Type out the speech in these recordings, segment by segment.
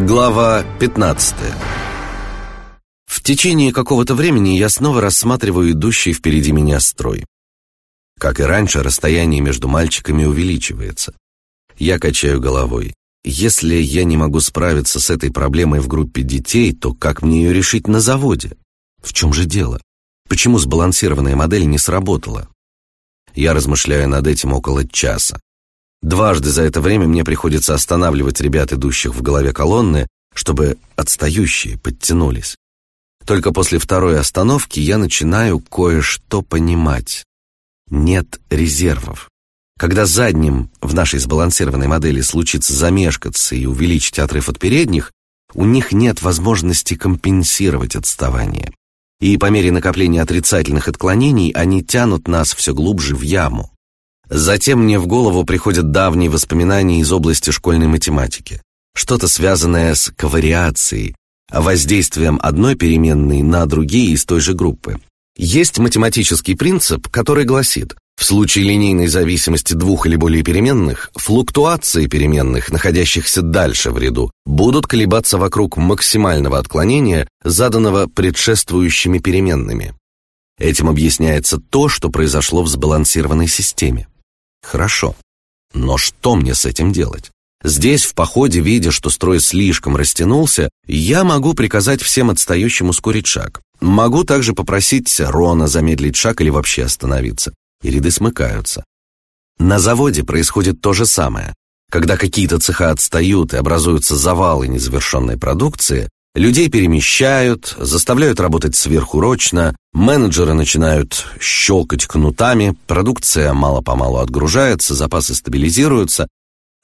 Глава 15 В течение какого-то времени я снова рассматриваю идущий впереди меня строй. Как и раньше, расстояние между мальчиками увеличивается. Я качаю головой. Если я не могу справиться с этой проблемой в группе детей, то как мне ее решить на заводе? В чем же дело? Почему сбалансированная модель не сработала? Я размышляю над этим около часа. Дважды за это время мне приходится останавливать ребят, идущих в голове колонны, чтобы отстающие подтянулись. Только после второй остановки я начинаю кое-что понимать. Нет резервов. Когда задним в нашей сбалансированной модели случится замешкаться и увеличить отрыв от передних, у них нет возможности компенсировать отставание. И по мере накопления отрицательных отклонений они тянут нас все глубже в яму. Затем мне в голову приходят давние воспоминания из области школьной математики. Что-то связанное с ковариацией, воздействием одной переменной на другие из той же группы. Есть математический принцип, который гласит, в случае линейной зависимости двух или более переменных, флуктуации переменных, находящихся дальше в ряду, будут колебаться вокруг максимального отклонения, заданного предшествующими переменными. Этим объясняется то, что произошло в сбалансированной системе. Хорошо. Но что мне с этим делать? Здесь, в походе, видя, что строй слишком растянулся, я могу приказать всем отстающим ускорить шаг. Могу также попросить Рона замедлить шаг или вообще остановиться. И ряды смыкаются. На заводе происходит то же самое. Когда какие-то цеха отстают и образуются завалы незавершенной продукции, Людей перемещают, заставляют работать сверхурочно, менеджеры начинают щелкать кнутами, продукция мало-помалу отгружается, запасы стабилизируются.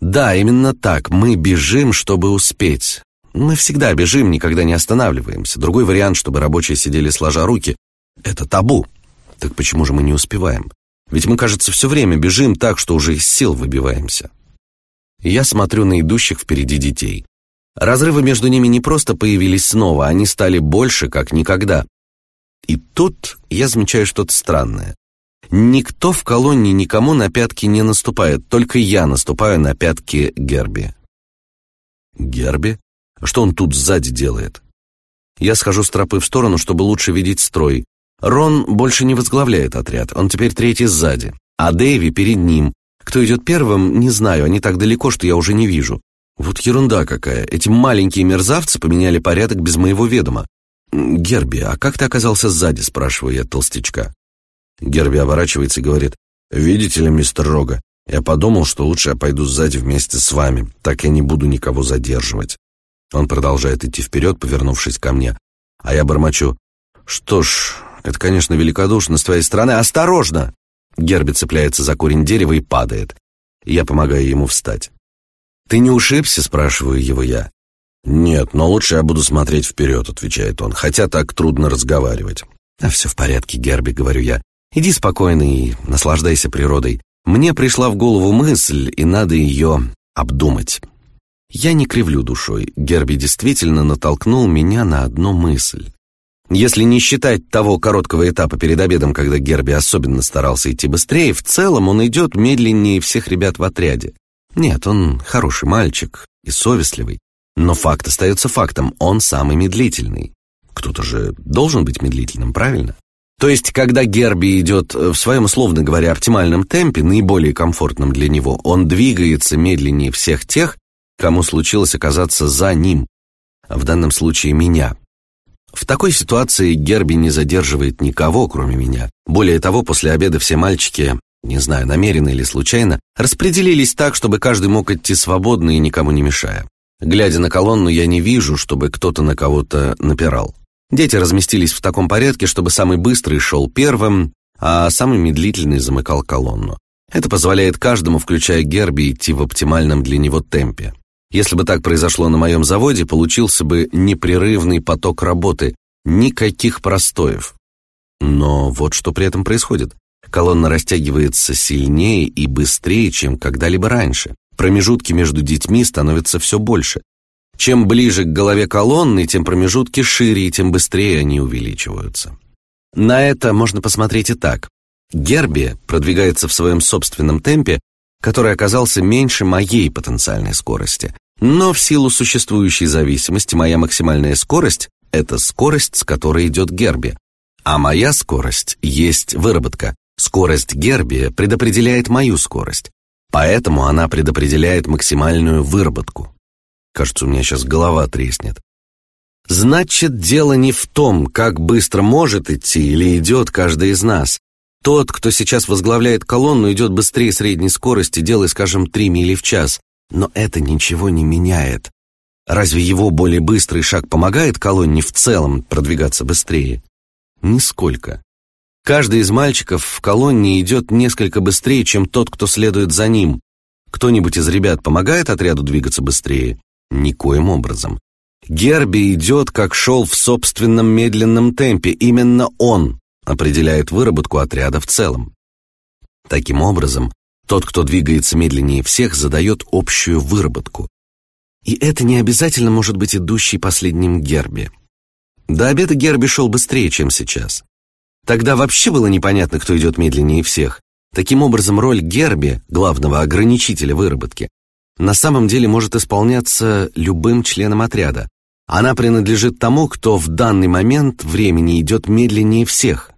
Да, именно так, мы бежим, чтобы успеть. Мы всегда бежим, никогда не останавливаемся. Другой вариант, чтобы рабочие сидели сложа руки, это табу. Так почему же мы не успеваем? Ведь мы, кажется, все время бежим так, что уже из сил выбиваемся. Я смотрю на идущих впереди детей. Разрывы между ними не просто появились снова, они стали больше, как никогда. И тут я замечаю что-то странное. Никто в колонне никому на пятки не наступает, только я наступаю на пятки Герби. Герби? Что он тут сзади делает? Я схожу с тропы в сторону, чтобы лучше видеть строй. Рон больше не возглавляет отряд, он теперь третий сзади. А Дэйви перед ним. Кто идет первым, не знаю, они так далеко, что я уже не вижу. Вот ерунда какая. Эти маленькие мерзавцы поменяли порядок без моего ведома. Герби, а как ты оказался сзади, спрашиваю я толстячка. Герби оборачивается и говорит, видите ли, мистер Рога, я подумал, что лучше я пойду сзади вместе с вами, так я не буду никого задерживать. Он продолжает идти вперед, повернувшись ко мне, а я бормочу, что ж, это, конечно, великодушно с твоей стороны. Осторожно! Герби цепляется за корень дерева и падает. Я помогаю ему встать. «Ты не ушибся?» — спрашиваю его я. «Нет, но лучше я буду смотреть вперед», — отвечает он, хотя так трудно разговаривать. «А все в порядке, Герби», — говорю я. «Иди спокойно и наслаждайся природой. Мне пришла в голову мысль, и надо ее обдумать». Я не кривлю душой. Герби действительно натолкнул меня на одну мысль. Если не считать того короткого этапа перед обедом, когда Герби особенно старался идти быстрее, в целом он идет медленнее всех ребят в отряде. Нет, он хороший мальчик и совестливый. Но факт остается фактом, он самый медлительный. Кто-то же должен быть медлительным, правильно? То есть, когда Герби идет в своем, условно говоря, оптимальном темпе, наиболее комфортном для него, он двигается медленнее всех тех, кому случилось оказаться за ним, в данном случае меня. В такой ситуации Герби не задерживает никого, кроме меня. Более того, после обеда все мальчики не знаю, намеренно или случайно, распределились так, чтобы каждый мог идти свободно и никому не мешая. Глядя на колонну, я не вижу, чтобы кто-то на кого-то напирал. Дети разместились в таком порядке, чтобы самый быстрый шел первым, а самый медлительный замыкал колонну. Это позволяет каждому, включая Герби, идти в оптимальном для него темпе. Если бы так произошло на моем заводе, получился бы непрерывный поток работы, никаких простоев. Но вот что при этом происходит. Колонна растягивается сильнее и быстрее, чем когда-либо раньше. Промежутки между детьми становятся все больше. Чем ближе к голове колонны, тем промежутки шире и тем быстрее они увеличиваются. На это можно посмотреть и так. Герби продвигается в своем собственном темпе, который оказался меньше моей потенциальной скорости. Но в силу существующей зависимости моя максимальная скорость – это скорость, с которой идет Герби. А моя скорость есть выработка. Скорость Герби предопределяет мою скорость. Поэтому она предопределяет максимальную выработку. Кажется, у меня сейчас голова треснет. Значит, дело не в том, как быстро может идти или идет каждый из нас. Тот, кто сейчас возглавляет колонну, идет быстрее средней скорости, делая, скажем, 3 мили в час. Но это ничего не меняет. Разве его более быстрый шаг помогает колонне в целом продвигаться быстрее? Нисколько. Каждый из мальчиков в колонне идет несколько быстрее, чем тот, кто следует за ним. Кто-нибудь из ребят помогает отряду двигаться быстрее? Никоим образом. Герби идет, как шел в собственном медленном темпе. Именно он определяет выработку отряда в целом. Таким образом, тот, кто двигается медленнее всех, задает общую выработку. И это не обязательно может быть идущий последним Герби. До обеда Герби шел быстрее, чем сейчас. Тогда вообще было непонятно, кто идет медленнее всех. Таким образом, роль Герби, главного ограничителя выработки, на самом деле может исполняться любым членом отряда. Она принадлежит тому, кто в данный момент времени идет медленнее всех.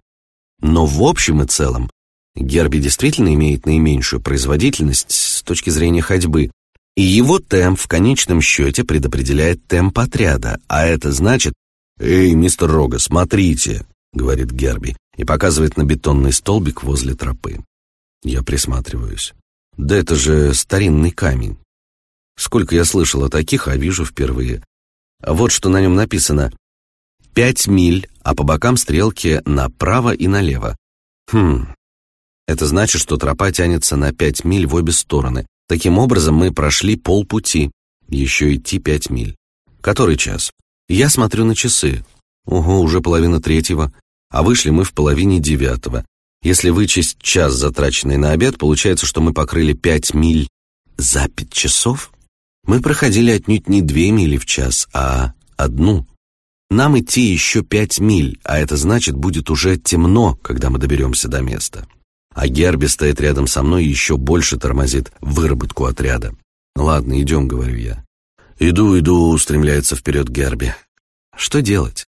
Но в общем и целом Герби действительно имеет наименьшую производительность с точки зрения ходьбы, и его темп в конечном счете предопределяет темп отряда, а это значит «Эй, мистер Рога, смотрите!» — говорит Герби и показывает на бетонный столбик возле тропы. Я присматриваюсь. Да это же старинный камень. Сколько я слышал о таких, а вижу впервые. Вот что на нем написано. Пять миль, а по бокам стрелки направо и налево. Хм, это значит, что тропа тянется на пять миль в обе стороны. Таким образом, мы прошли полпути. Еще идти пять миль. Который час? Я смотрю на часы. Ого, уже половина третьего. А вышли мы в половине девятого. Если вычесть час, затраченный на обед, получается, что мы покрыли пять миль за пять часов? Мы проходили отнюдь не две мили в час, а одну. Нам идти еще пять миль, а это значит, будет уже темно, когда мы доберемся до места. А Герби стоит рядом со мной и еще больше тормозит выработку отряда. «Ладно, идем», — говорю я. «Иду, иду», — устремляется вперед Герби. «Что делать?»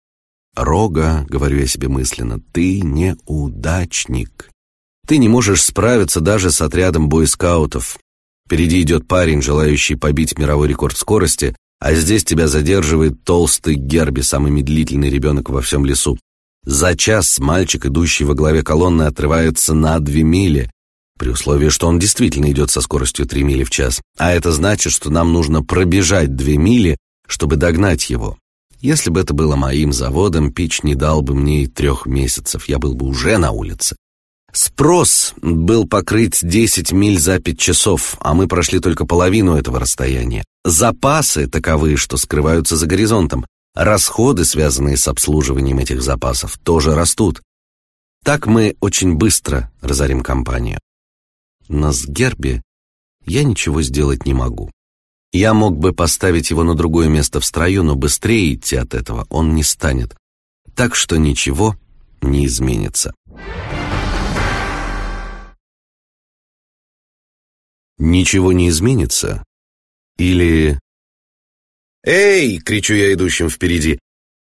«Рога», — говорю я себе мысленно, — «ты неудачник. Ты не можешь справиться даже с отрядом бойскаутов. Впереди идет парень, желающий побить мировой рекорд скорости, а здесь тебя задерживает толстый Герби, самый медлительный ребенок во всем лесу. За час мальчик, идущий во главе колонны, отрывается на две мили, при условии, что он действительно идет со скоростью три мили в час. А это значит, что нам нужно пробежать две мили, чтобы догнать его. Если бы это было моим заводом, Пич не дал бы мне и трех месяцев, я был бы уже на улице. Спрос был покрыть 10 миль за 5 часов, а мы прошли только половину этого расстояния. Запасы таковы, что скрываются за горизонтом. Расходы, связанные с обслуживанием этих запасов, тоже растут. Так мы очень быстро разорим компанию. Но с Герби я ничего сделать не могу. Я мог бы поставить его на другое место в строю, но быстрее идти от этого он не станет. Так что ничего не изменится. ничего не изменится? Или... «Эй!» — кричу я идущим впереди.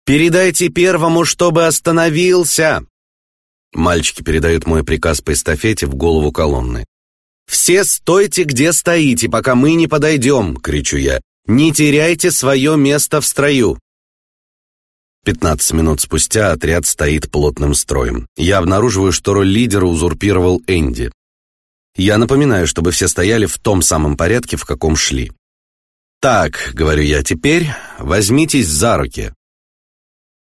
«Передайте первому, чтобы остановился!» Мальчики передают мой приказ по эстафете в голову колонны. «Все стойте, где стоите, пока мы не подойдем!» — кричу я. «Не теряйте свое место в строю!» Пятнадцать минут спустя отряд стоит плотным строем. Я обнаруживаю, что роль лидера узурпировал Энди. Я напоминаю, чтобы все стояли в том самом порядке, в каком шли. «Так», — говорю я, — «теперь возьмитесь за руки».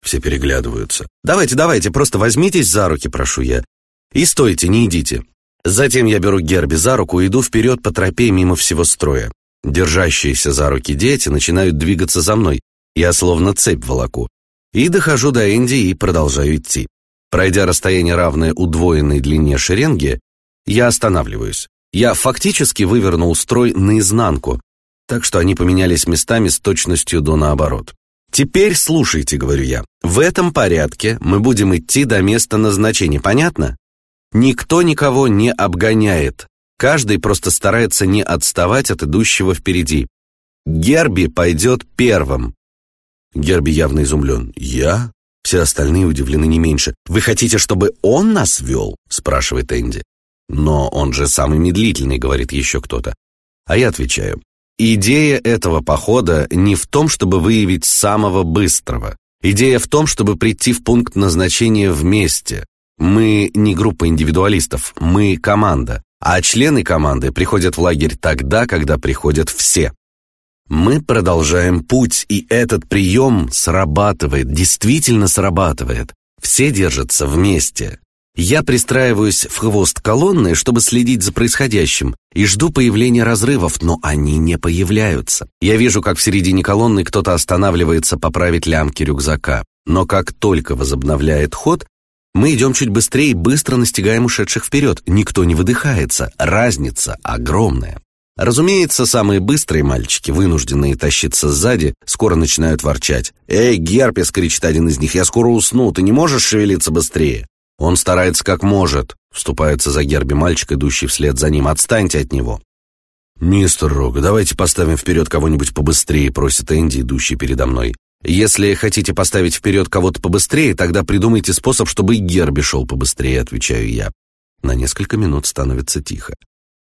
Все переглядываются. «Давайте, давайте, просто возьмитесь за руки», — прошу я. «И стойте, не идите». Затем я беру Герби за руку и иду вперед по тропе мимо всего строя. Держащиеся за руки дети начинают двигаться за мной. Я словно цепь волоку. И дохожу до Энди и продолжаю идти. Пройдя расстояние, равное удвоенной длине шеренги, я останавливаюсь. Я фактически вывернул строй наизнанку, так что они поменялись местами с точностью до наоборот. «Теперь слушайте», — говорю я, — «в этом порядке мы будем идти до места назначения, понятно? Никто никого не обгоняет. Каждый просто старается не отставать от идущего впереди. Герби пойдет первым. Герби явно изумлен. «Я?» Все остальные удивлены не меньше. «Вы хотите, чтобы он нас вел?» спрашивает Энди. «Но он же самый медлительный», говорит еще кто-то. А я отвечаю. Идея этого похода не в том, чтобы выявить самого быстрого. Идея в том, чтобы прийти в пункт назначения вместе. Мы не группа индивидуалистов, мы команда. А члены команды приходят в лагерь тогда, когда приходят все. Мы продолжаем путь, и этот прием срабатывает, действительно срабатывает. Все держатся вместе. Я пристраиваюсь в хвост колонны, чтобы следить за происходящим, и жду появления разрывов, но они не появляются. Я вижу, как в середине колонны кто-то останавливается поправить лямки рюкзака. Но как только возобновляет ход, мы идем чуть быстрее и быстро настигаем ушедших вперед. Никто не выдыхается. Разница огромная. Разумеется, самые быстрые мальчики, вынужденные тащиться сзади, скоро начинают ворчать. «Эй, Герпес!» — кричит один из них. «Я скоро усну, ты не можешь шевелиться быстрее?» Он старается как может, вступается за Герби мальчик, идущий вслед за ним. Отстаньте от него. «Мистер Рога, давайте поставим вперед кого-нибудь побыстрее», просит Энди, идущий передо мной. «Если хотите поставить вперед кого-то побыстрее, тогда придумайте способ, чтобы и Герби шел побыстрее», отвечаю я. На несколько минут становится тихо.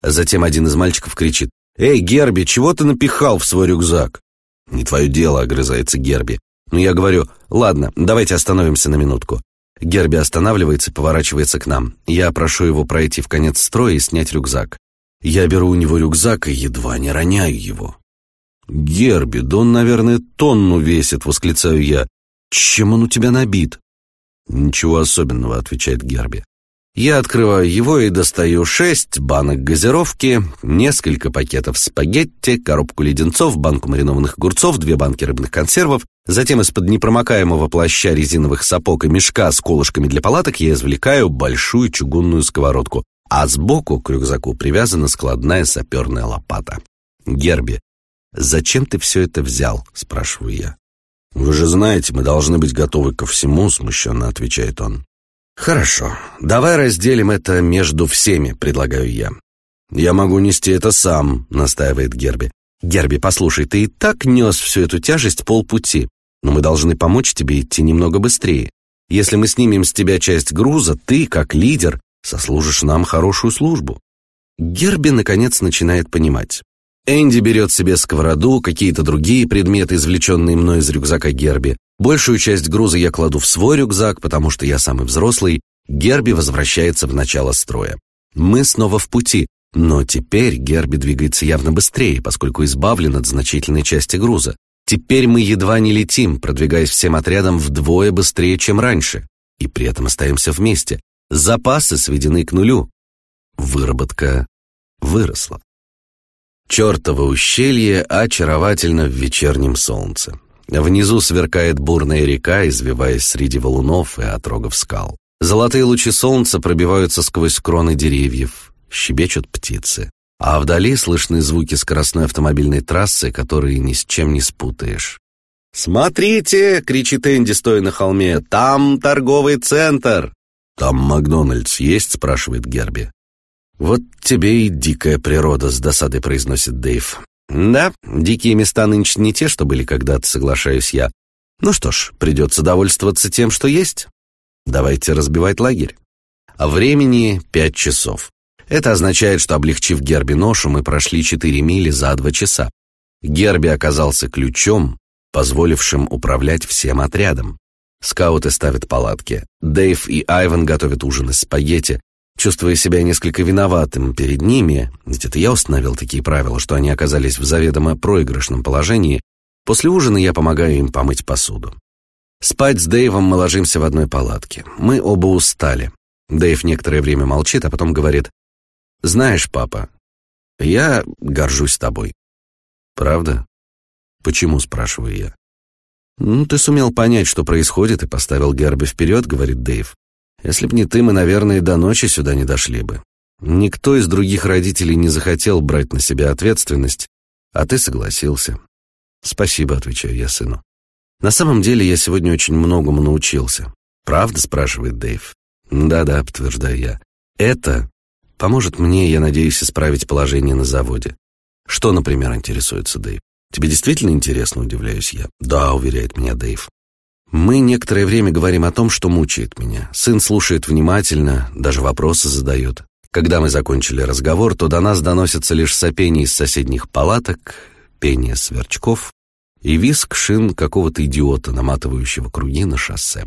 Затем один из мальчиков кричит. «Эй, Герби, чего ты напихал в свой рюкзак?» «Не твое дело», — огрызается Герби. Но я говорю, «Ладно, давайте остановимся на минутку. Герби останавливается, поворачивается к нам. Я прошу его пройти в конец строя и снять рюкзак. Я беру у него рюкзак и едва не роняю его. «Герби, да он, наверное, тонну весит», — восклицаю я. «Чем он у тебя набит?» «Ничего особенного», — отвечает Герби. Я открываю его и достаю шесть банок газировки, несколько пакетов спагетти, коробку леденцов, банку маринованных огурцов, две банки рыбных консервов. Затем из-под непромокаемого плаща резиновых сапог и мешка с колышками для палаток я извлекаю большую чугунную сковородку, а сбоку к рюкзаку привязана складная саперная лопата. «Герби, зачем ты все это взял?» – спрашиваю я. «Вы же знаете, мы должны быть готовы ко всему», – смущенно отвечает он. «Хорошо, давай разделим это между всеми», — предлагаю я. «Я могу нести это сам», — настаивает Герби. «Герби, послушай, ты и так нес всю эту тяжесть полпути, но мы должны помочь тебе идти немного быстрее. Если мы снимем с тебя часть груза, ты, как лидер, сослужишь нам хорошую службу». Герби, наконец, начинает понимать. Энди берет себе сковороду, какие-то другие предметы, извлеченные мной из рюкзака Герби. Большую часть груза я кладу в свой рюкзак, потому что я самый взрослый. Герби возвращается в начало строя. Мы снова в пути, но теперь Герби двигается явно быстрее, поскольку избавлен от значительной части груза. Теперь мы едва не летим, продвигаясь всем отрядом вдвое быстрее, чем раньше. И при этом остаемся вместе. Запасы сведены к нулю. Выработка выросла. Чертово ущелье очаровательно в вечернем солнце. Внизу сверкает бурная река, извиваясь среди валунов и отрогов скал. Золотые лучи солнца пробиваются сквозь кроны деревьев, щебечут птицы. А вдали слышны звуки скоростной автомобильной трассы, которые ни с чем не спутаешь. «Смотрите!» — кричит Энди, стоя на холме. «Там торговый центр!» «Там Макдональдс есть?» — спрашивает Герби. «Вот тебе и дикая природа», — с досадой произносит Дэйв. «Да, дикие места нынче не те, что были когда-то, соглашаюсь я. Ну что ж, придется довольствоваться тем, что есть. Давайте разбивать лагерь. А времени пять часов. Это означает, что, облегчив Герби ношу, мы прошли четыре мили за два часа. Герби оказался ключом, позволившим управлять всем отрядом. Скауты ставят палатки. Дэйв и Айван готовят ужин из спагетти, Чувствуя себя несколько виноватым перед ними, ведь это я установил такие правила, что они оказались в заведомо проигрышном положении, после ужина я помогаю им помыть посуду. Спать с Дэйвом мы ложимся в одной палатке. Мы оба устали. Дэйв некоторое время молчит, а потом говорит, «Знаешь, папа, я горжусь тобой». «Правда?» «Почему?» — спрашиваю я. «Ну, ты сумел понять, что происходит, и поставил Герби вперед», — говорит Дэйв. Если б не ты, мы, наверное, до ночи сюда не дошли бы. Никто из других родителей не захотел брать на себя ответственность, а ты согласился. Спасибо, отвечаю я сыну. На самом деле я сегодня очень многому научился. Правда, спрашивает Дэйв. Да-да, подтверждаю я. Это поможет мне, я надеюсь, исправить положение на заводе. Что, например, интересуется Дэйв? Тебе действительно интересно, удивляюсь я. Да, уверяет меня Дэйв. Мы некоторое время говорим о том, что мучает меня. Сын слушает внимательно, даже вопросы задает. Когда мы закончили разговор, то до нас доносятся лишь сопение из соседних палаток, пение сверчков и визг шин какого-то идиота, наматывающего круги на шоссе.